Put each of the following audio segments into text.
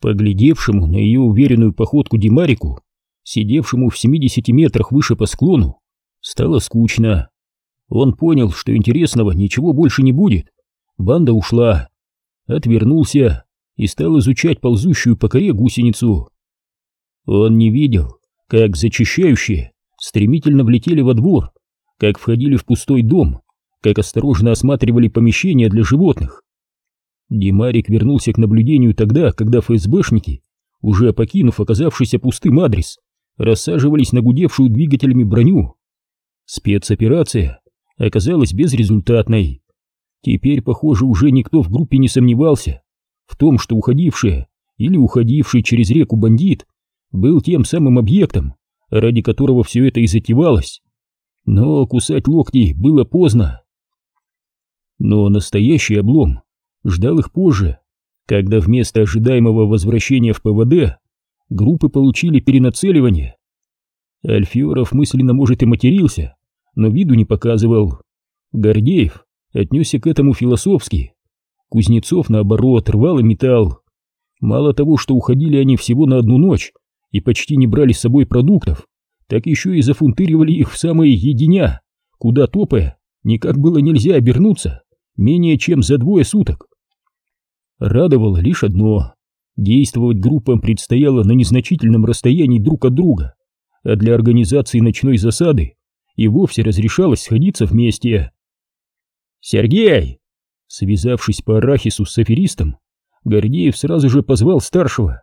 Поглядевшему на ее уверенную походку Димарику, сидевшему в 70 метрах выше по склону, стало скучно. Он понял, что интересного ничего больше не будет. Банда ушла. Отвернулся и стал изучать ползущую по коре гусеницу. Он не видел, как зачищающие стремительно влетели во двор, как входили в пустой дом, как осторожно осматривали помещения для животных. Димарик вернулся к наблюдению тогда, когда ФСБшники, уже покинув оказавшийся пустым адрес, рассаживались на гудевшую двигателями броню. Спецоперация оказалась безрезультатной. Теперь, похоже, уже никто в группе не сомневался в том, что уходивший или уходивший через реку бандит был тем самым объектом, ради которого все это и затевалось. Но кусать локти было поздно. Но настоящий облом ждал их позже, когда вместо ожидаемого возвращения в ПВД группы получили перенацеливание. Альфиоров мысленно, может, и матерился, но виду не показывал. Гордеев отнесся к этому философски. Кузнецов, наоборот, рвал и металл. Мало того, что уходили они всего на одну ночь и почти не брали с собой продуктов, так еще и зафунтыривали их в самые единя, куда топая никак было нельзя обернуться менее чем за двое суток. Радовало лишь одно — действовать группам предстояло на незначительном расстоянии друг от друга, а для организации ночной засады и вовсе разрешалось сходиться вместе. «Сергей!» Связавшись по арахису с аферистом, Гордеев сразу же позвал старшего.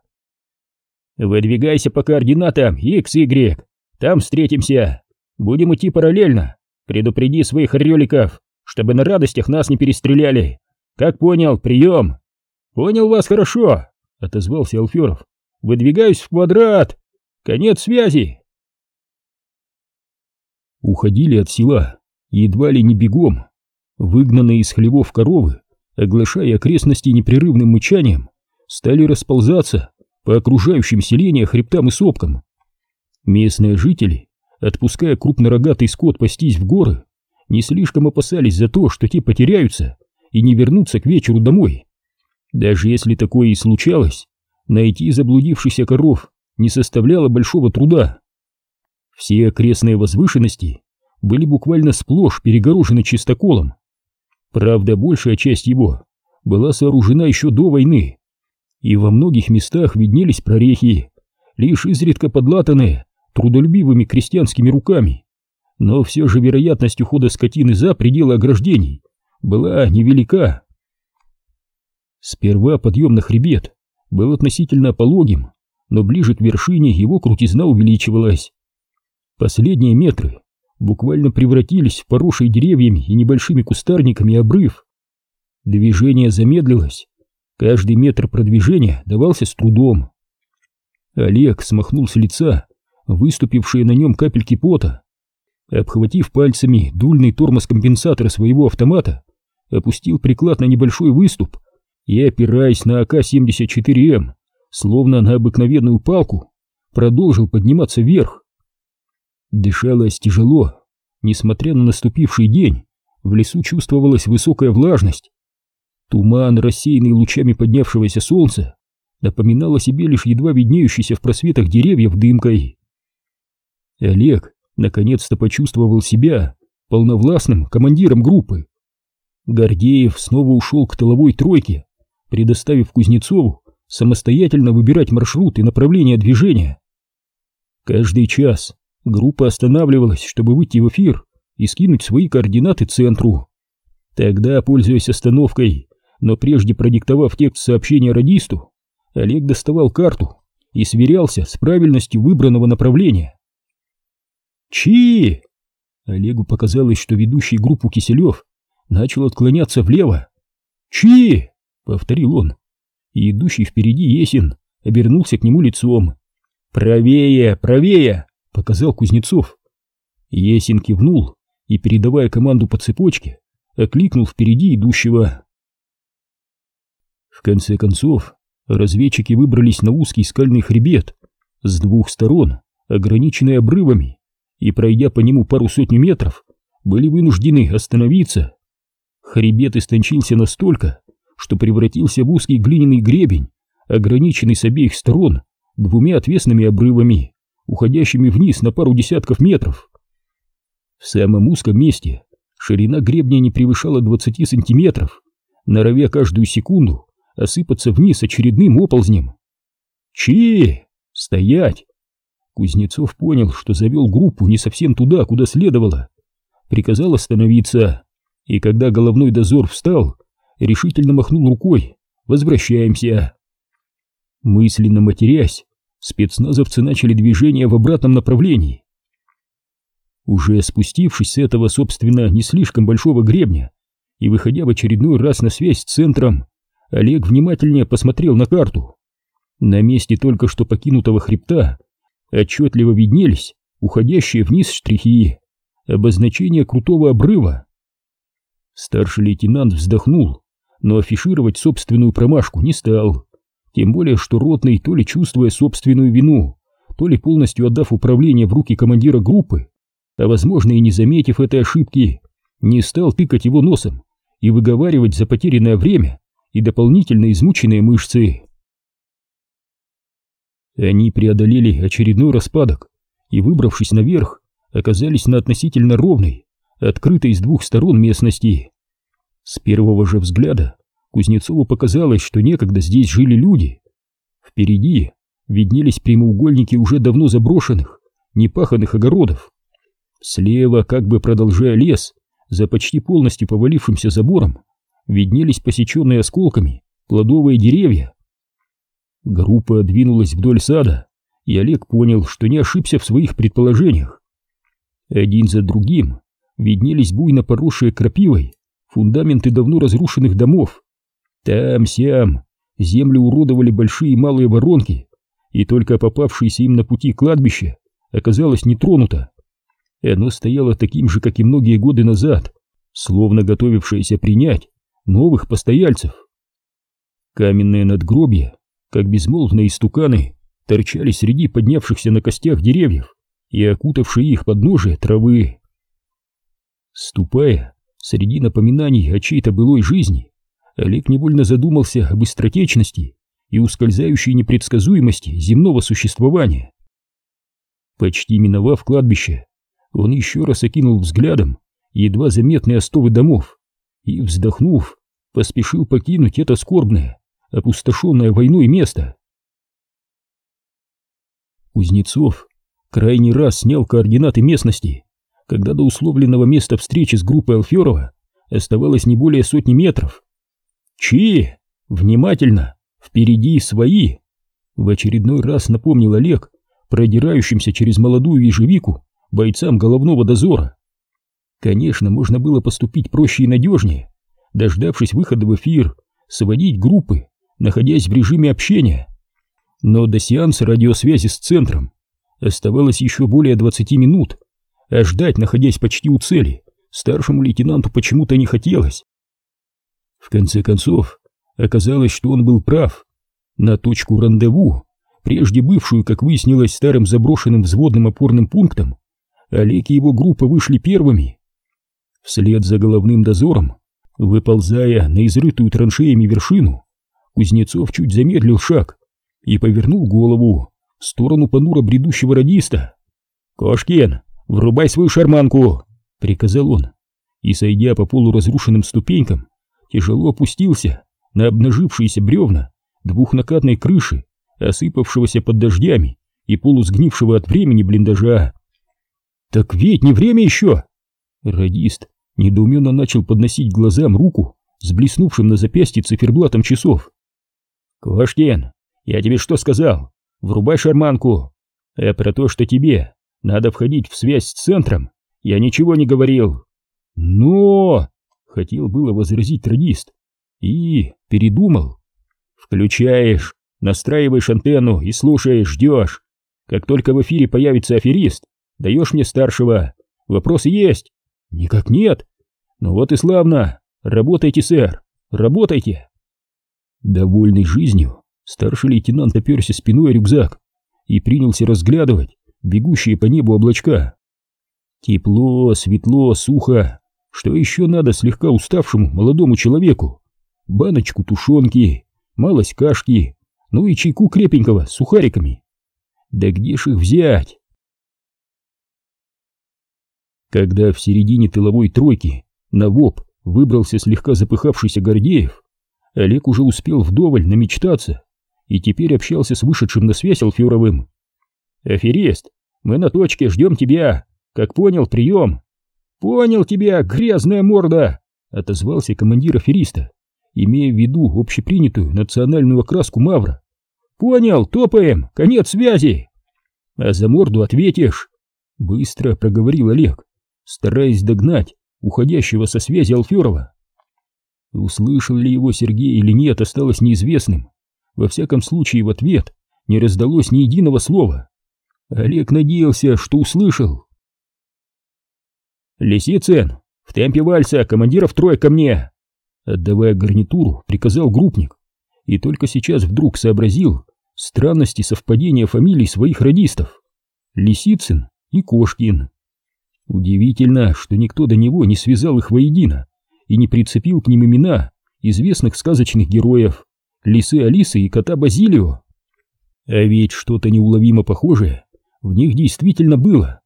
«Выдвигайся по координатам X, Y, там встретимся. Будем идти параллельно. Предупреди своих ореликов, чтобы на радостях нас не перестреляли. Как понял, прием!» «Понял вас хорошо», — отозвался Алферов. «Выдвигаюсь в квадрат. Конец связи». Уходили от села едва ли не бегом. Выгнанные из хлевов коровы, оглашая окрестности непрерывным мычанием, стали расползаться по окружающим селения хребтам и сопкам. Местные жители, отпуская крупнорогатый скот пастись в горы, не слишком опасались за то, что те потеряются и не вернутся к вечеру домой. Даже если такое и случалось, найти заблудившихся коров не составляло большого труда. Все окрестные возвышенности были буквально сплошь перегорожены чистоколом. Правда, большая часть его была сооружена еще до войны, и во многих местах виднелись прорехи, лишь изредка подлатанные трудолюбивыми крестьянскими руками. Но все же вероятность ухода скотины за пределы ограждений была невелика. Сперва подъем на хребет был относительно пологим, но ближе к вершине его крутизна увеличивалась. Последние метры буквально превратились в поросший деревьями и небольшими кустарниками обрыв. Движение замедлилось, каждый метр продвижения давался с трудом. Олег смахнул с лица выступившие на нем капельки пота. Обхватив пальцами дульный тормоз компенсатора своего автомата, опустил приклад на небольшой выступ и, опираясь на АК-74М, словно на обыкновенную палку, продолжил подниматься вверх. Дышалось тяжело, несмотря на наступивший день, в лесу чувствовалась высокая влажность. Туман, рассеянный лучами поднявшегося солнца, напоминал о себе лишь едва виднеющийся в просветах деревьев дымкой. Олег наконец-то почувствовал себя полновластным командиром группы. Гордеев снова ушел к тыловой тройке, предоставив Кузнецову самостоятельно выбирать маршрут и направление движения. Каждый час группа останавливалась, чтобы выйти в эфир и скинуть свои координаты центру. Тогда, пользуясь остановкой, но прежде продиктовав текст сообщения радисту, Олег доставал карту и сверялся с правильностью выбранного направления. «Чи!» Олегу показалось, что ведущий группу Киселев начал отклоняться влево. «Чи!» — повторил он. И идущий впереди Есин обернулся к нему лицом. «Правее, правее!» — показал Кузнецов. Есин кивнул и, передавая команду по цепочке, окликнул впереди идущего. В конце концов, разведчики выбрались на узкий скальный хребет, с двух сторон ограниченный обрывами, и, пройдя по нему пару сотни метров, были вынуждены остановиться. Хребет истончился настолько, что превратился в узкий глиняный гребень, ограниченный с обеих сторон двумя отвесными обрывами, уходящими вниз на пару десятков метров. В самом узком месте ширина гребня не превышала 20 сантиметров, норовя каждую секунду осыпаться вниз очередным оползнем. Чи! Стоять! Кузнецов понял, что завел группу не совсем туда, куда следовало. Приказал остановиться, и когда головной дозор встал, решительно махнул рукой. «Возвращаемся!» Мысленно матерясь, спецназовцы начали движение в обратном направлении. Уже спустившись с этого, собственно, не слишком большого гребня и выходя в очередной раз на связь с центром, Олег внимательнее посмотрел на карту. На месте только что покинутого хребта отчетливо виднелись уходящие вниз штрихи, обозначение крутого обрыва. Старший лейтенант вздохнул, но афишировать собственную промашку не стал, тем более что ротный, то ли чувствуя собственную вину, то ли полностью отдав управление в руки командира группы, а возможно и не заметив этой ошибки, не стал тыкать его носом и выговаривать за потерянное время и дополнительно измученные мышцы. Они преодолели очередной распадок и, выбравшись наверх, оказались на относительно ровной, открытой с двух сторон местности. С первого же взгляда Кузнецову показалось, что некогда здесь жили люди. Впереди виднелись прямоугольники уже давно заброшенных, непаханных огородов. Слева, как бы продолжая лес, за почти полностью повалившимся забором, виднелись посеченные осколками плодовые деревья. Группа двинулась вдоль сада, и Олег понял, что не ошибся в своих предположениях. Один за другим виднелись буйно поросшие крапивой фундаменты давно разрушенных домов. Там-сям землю уродовали большие и малые воронки, и только попавшееся им на пути кладбище оказалось не тронуто. Оно стояло таким же, как и многие годы назад, словно готовившееся принять новых постояльцев. Каменные надгробья, как безмолвные истуканы, торчали среди поднявшихся на костях деревьев и окутавшие их подножие травы. Ступая среди напоминаний о чьей-то былой жизни, Олег невольно задумался об быстротечности и ускользающей непредсказуемости земного существования. Почти миновав кладбище, он еще раз окинул взглядом едва заметные остовы домов и, вздохнув, поспешил покинуть это скорбное, опустошенное войной место. Кузнецов крайний раз снял координаты местности, когда до условленного места встречи с группой Алферова оставалось не более сотни метров. «Чи! Внимательно! Впереди свои!» В очередной раз напомнил Олег, продирающимся через молодую ежевику бойцам головного дозора. Конечно, можно было поступить проще и надежнее, дождавшись выхода в эфир, сводить группы, находясь в режиме общения. Но до сеанса радиосвязи с центром оставалось еще более 20 минут, а ждать, находясь почти у цели, старшему лейтенанту почему-то не хотелось. В конце концов, оказалось, что он был прав. На точку рандеву, прежде бывшую, как выяснилось, старым заброшенным взводным опорным пунктом, Олег и его группа вышли первыми. Вслед за головным дозором, выползая на изрытую траншеями вершину, Кузнецов чуть замедлил шаг и повернул голову в сторону понуро бредущего радиста. «Кошкин, врубай свою шарманку!» — приказал он, и, сойдя по полуразрушенным ступенькам, тяжело опустился на обнажившиеся бревна двухнакатной крыши, осыпавшегося под дождями и полусгнившего от времени блиндажа. «Так ведь не время еще!» Радист недоуменно начал подносить глазам руку с блеснувшим на запястье циферблатом часов. «Квашкин, я тебе что сказал? Врубай шарманку. А про то, что тебе надо входить в связь с центром, я ничего не говорил». «Но...» — хотел было возразить радист. И передумал. «Включаешь, настраиваешь антенну и слушаешь, ждешь. Как только в эфире появится аферист, Даешь мне старшего. Вопросы есть? Никак нет. Ну вот и славно. Работайте, сэр. Работайте. Довольный жизнью, старший лейтенант оперся спиной о рюкзак и принялся разглядывать бегущие по небу облачка. Тепло, светло, сухо. Что еще надо слегка уставшему молодому человеку? Баночку тушенки, малость кашки, ну и чайку крепенького с сухариками. Да где ж их взять? Когда в середине тыловой тройки на ВОП выбрался слегка запыхавшийся Гордеев, Олег уже успел вдоволь намечтаться и теперь общался с вышедшим на связь Алферовым. «Аферист, мы на точке, ждем тебя. Как понял, прием». «Понял тебя, грязная морда!» — отозвался командир афериста, имея в виду общепринятую национальную окраску Мавра. «Понял, топаем, конец связи!» «А за морду ответишь!» — быстро проговорил Олег, стараясь догнать уходящего со связи Алферова. Услышал ли его Сергей или нет, осталось неизвестным. Во всяком случае, в ответ не раздалось ни единого слова. Олег надеялся, что услышал. «Лисицын, в темпе вальса, командиров трое ко мне!» Отдавая гарнитуру, приказал группник. И только сейчас вдруг сообразил странности совпадения фамилий своих радистов. Лисицын и Кошкин. Удивительно, что никто до него не связал их воедино и не прицепил к ним имена известных сказочных героев Лисы Алисы и кота Базилио. А ведь что-то неуловимо похожее в них действительно было.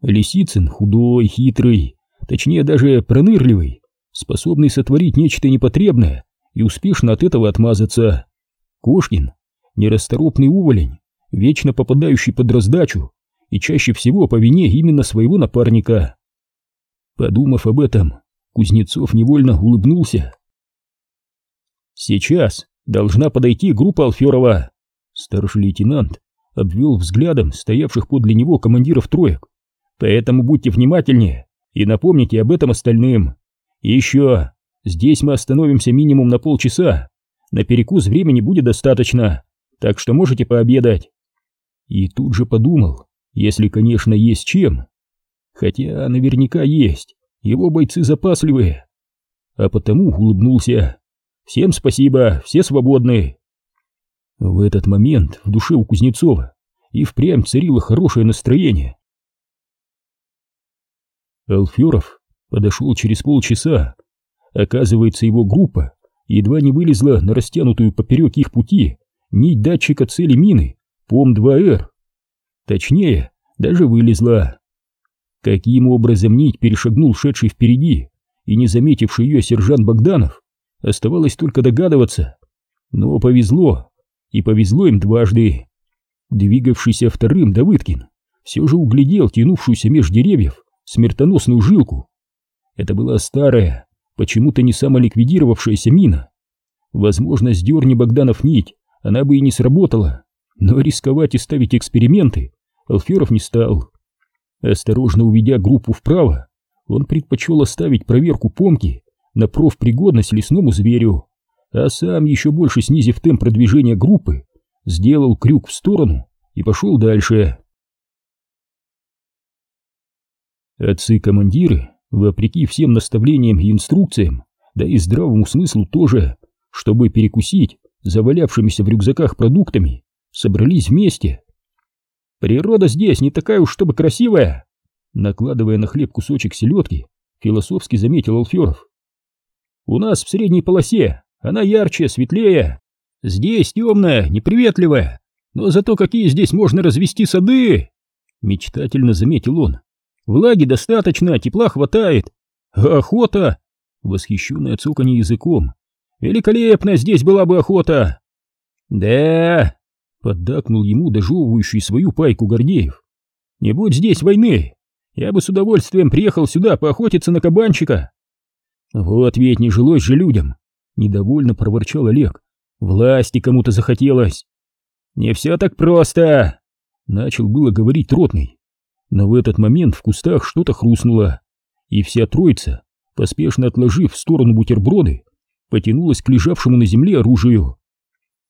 Лисицын худой, хитрый, точнее даже пронырливый, способный сотворить нечто непотребное и успешно от этого отмазаться. Кошкин — нерасторопный уволень, вечно попадающий под раздачу и чаще всего по вине именно своего напарника. Подумав об этом, Кузнецов невольно улыбнулся. «Сейчас должна подойти группа Алферова», — старший лейтенант обвел взглядом стоявших подле него командиров троек. «Поэтому будьте внимательнее и напомните об этом остальным. И еще, здесь мы остановимся минимум на полчаса, на перекус времени будет достаточно, так что можете пообедать». И тут же подумал, если, конечно, есть чем. Хотя наверняка есть, его бойцы запасливые. А потому улыбнулся. Всем спасибо, все свободны. В этот момент в душе у Кузнецова и впрямь царило хорошее настроение. Алферов подошел через полчаса. Оказывается, его группа едва не вылезла на растянутую поперек их пути нить датчика цели мины ПОМ-2Р. Точнее, даже вылезла. Каким образом нить перешагнул шедший впереди и не заметивший ее сержант Богданов, оставалось только догадываться. Но повезло, и повезло им дважды. Двигавшийся вторым Давыдкин все же углядел тянувшуюся меж деревьев смертоносную жилку. Это была старая, почему-то не самоликвидировавшаяся мина. Возможно, сдерни Богданов нить, она бы и не сработала, но рисковать и ставить эксперименты Алферов не стал. Осторожно уведя группу вправо, он предпочел оставить проверку помки на профпригодность лесному зверю, а сам, еще больше снизив темп продвижения группы, сделал крюк в сторону и пошел дальше. Отцы-командиры, вопреки всем наставлениям и инструкциям, да и здравому смыслу тоже, чтобы перекусить завалявшимися в рюкзаках продуктами, собрались вместе Природа здесь не такая уж чтобы красивая. Накладывая на хлеб кусочек селедки, философски заметил Алферов. У нас в средней полосе она ярче, светлее. Здесь темная, неприветливая. Но зато какие здесь можно развести сады! Мечтательно заметил он. Влаги достаточно, тепла хватает. Охота! Восхищенное цоканье языком. Великолепно здесь была бы охота! Да, Поддакнул ему дожевывающий свою пайку Гордеев. «Не будь здесь войны, я бы с удовольствием приехал сюда поохотиться на кабанчика». «Вот ведь не жилось же людям!» — недовольно проворчал Олег. «Власти кому-то захотелось!» «Не все так просто!» — начал было говорить Ротный. Но в этот момент в кустах что-то хрустнуло, и вся троица, поспешно отложив в сторону бутерброды, потянулась к лежавшему на земле оружию.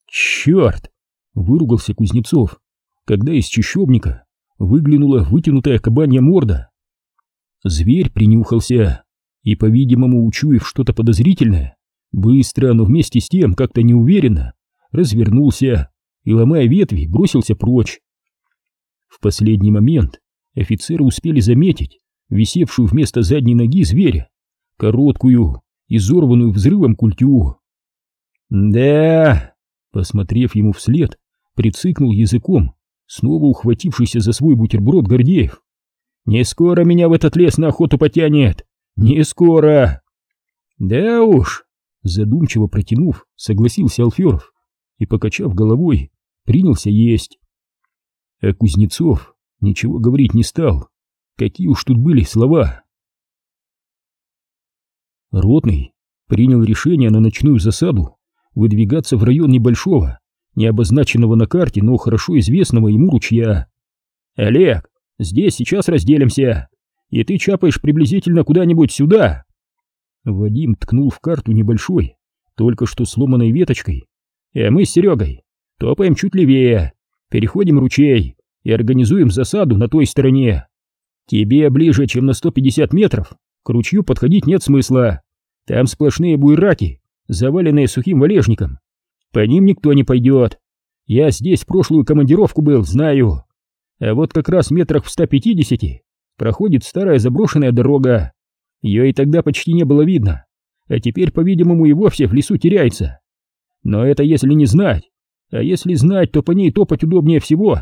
«Черт!» Выругался Кузнецов, когда из чащобника выглянула вытянутая кабанья морда. Зверь принюхался и, по-видимому, учуяв что-то подозрительное, быстро, но вместе с тем как-то неуверенно, развернулся и, ломая ветви, бросился прочь. В последний момент офицеры успели заметить висевшую вместо задней ноги зверя, короткую, изорванную взрывом культю. «Да, Посмотрев ему вслед, прицикнул языком, снова ухватившийся за свой бутерброд Гордеев. «Не скоро меня в этот лес на охоту потянет! Не скоро!» «Да уж!» Задумчиво протянув, согласился Алферов и, покачав головой, принялся есть. А Кузнецов ничего говорить не стал. Какие уж тут были слова. Ротный принял решение на ночную засаду выдвигаться в район небольшого, не обозначенного на карте, но хорошо известного ему ручья. «Олег, здесь сейчас разделимся, и ты чапаешь приблизительно куда-нибудь сюда». Вадим ткнул в карту небольшой, только что сломанной веточкой. «А мы с Серегой топаем чуть левее, переходим ручей и организуем засаду на той стороне. Тебе ближе, чем на 150 метров, к ручью подходить нет смысла. Там сплошные буйраки, заваленные сухим валежником. По ним никто не пойдет. Я здесь прошлую командировку был, знаю. А вот как раз метрах в 150 проходит старая заброшенная дорога. Ее и тогда почти не было видно, а теперь, по-видимому, и вовсе в лесу теряется. Но это если не знать. А если знать, то по ней топать удобнее всего.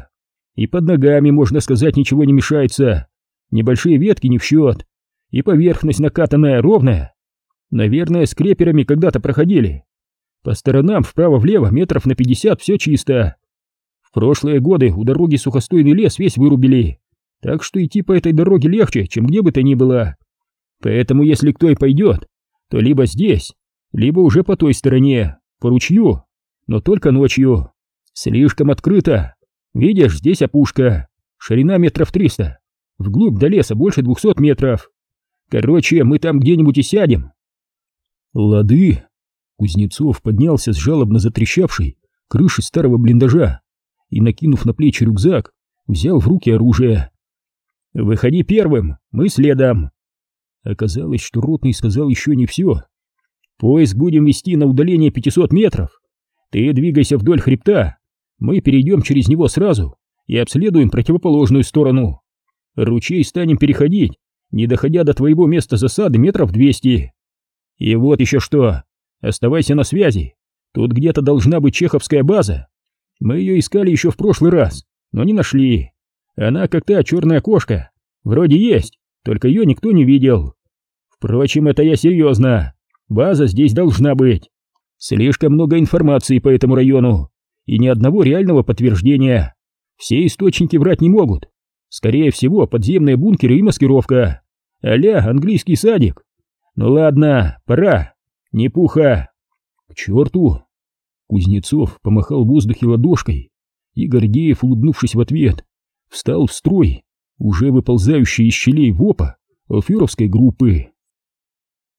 И под ногами, можно сказать, ничего не мешается. Небольшие ветки не в счет. И поверхность накатанная, ровная. Наверное, с креперами когда-то проходили. По сторонам вправо-влево метров на пятьдесят все чисто. В прошлые годы у дороги сухостойный лес весь вырубили. Так что идти по этой дороге легче, чем где бы то ни было. Поэтому если кто и пойдет, то либо здесь, либо уже по той стороне, по ручью, но только ночью. Слишком открыто. Видишь, здесь опушка, ширина метров триста, вглубь до леса больше двухсот метров. Короче, мы там где-нибудь и сядем. Лады. Кузнецов поднялся с жалобно затрещавшей крыши старого блиндажа и, накинув на плечи рюкзак, взял в руки оружие. «Выходи первым, мы следом!» Оказалось, что Ротный сказал еще не все. «Поиск будем вести на удаление 500 метров. Ты двигайся вдоль хребта, мы перейдем через него сразу и обследуем противоположную сторону. Ручей станем переходить, не доходя до твоего места засады метров двести. И вот еще что, оставайся на связи, тут где-то должна быть чеховская база. Мы ее искали еще в прошлый раз, но не нашли. Она как та черная кошка, вроде есть, только ее никто не видел. Впрочем, это я серьезно, база здесь должна быть. Слишком много информации по этому району, и ни одного реального подтверждения. Все источники врать не могут. Скорее всего, подземные бункеры и маскировка. Аля, английский садик. Ну ладно, пора. Не пуха. К черту. Кузнецов помахал в воздухе ладошкой, и Гордеев, улыбнувшись в ответ, встал в строй, уже выползающий из щелей ВОПа алферовской группы.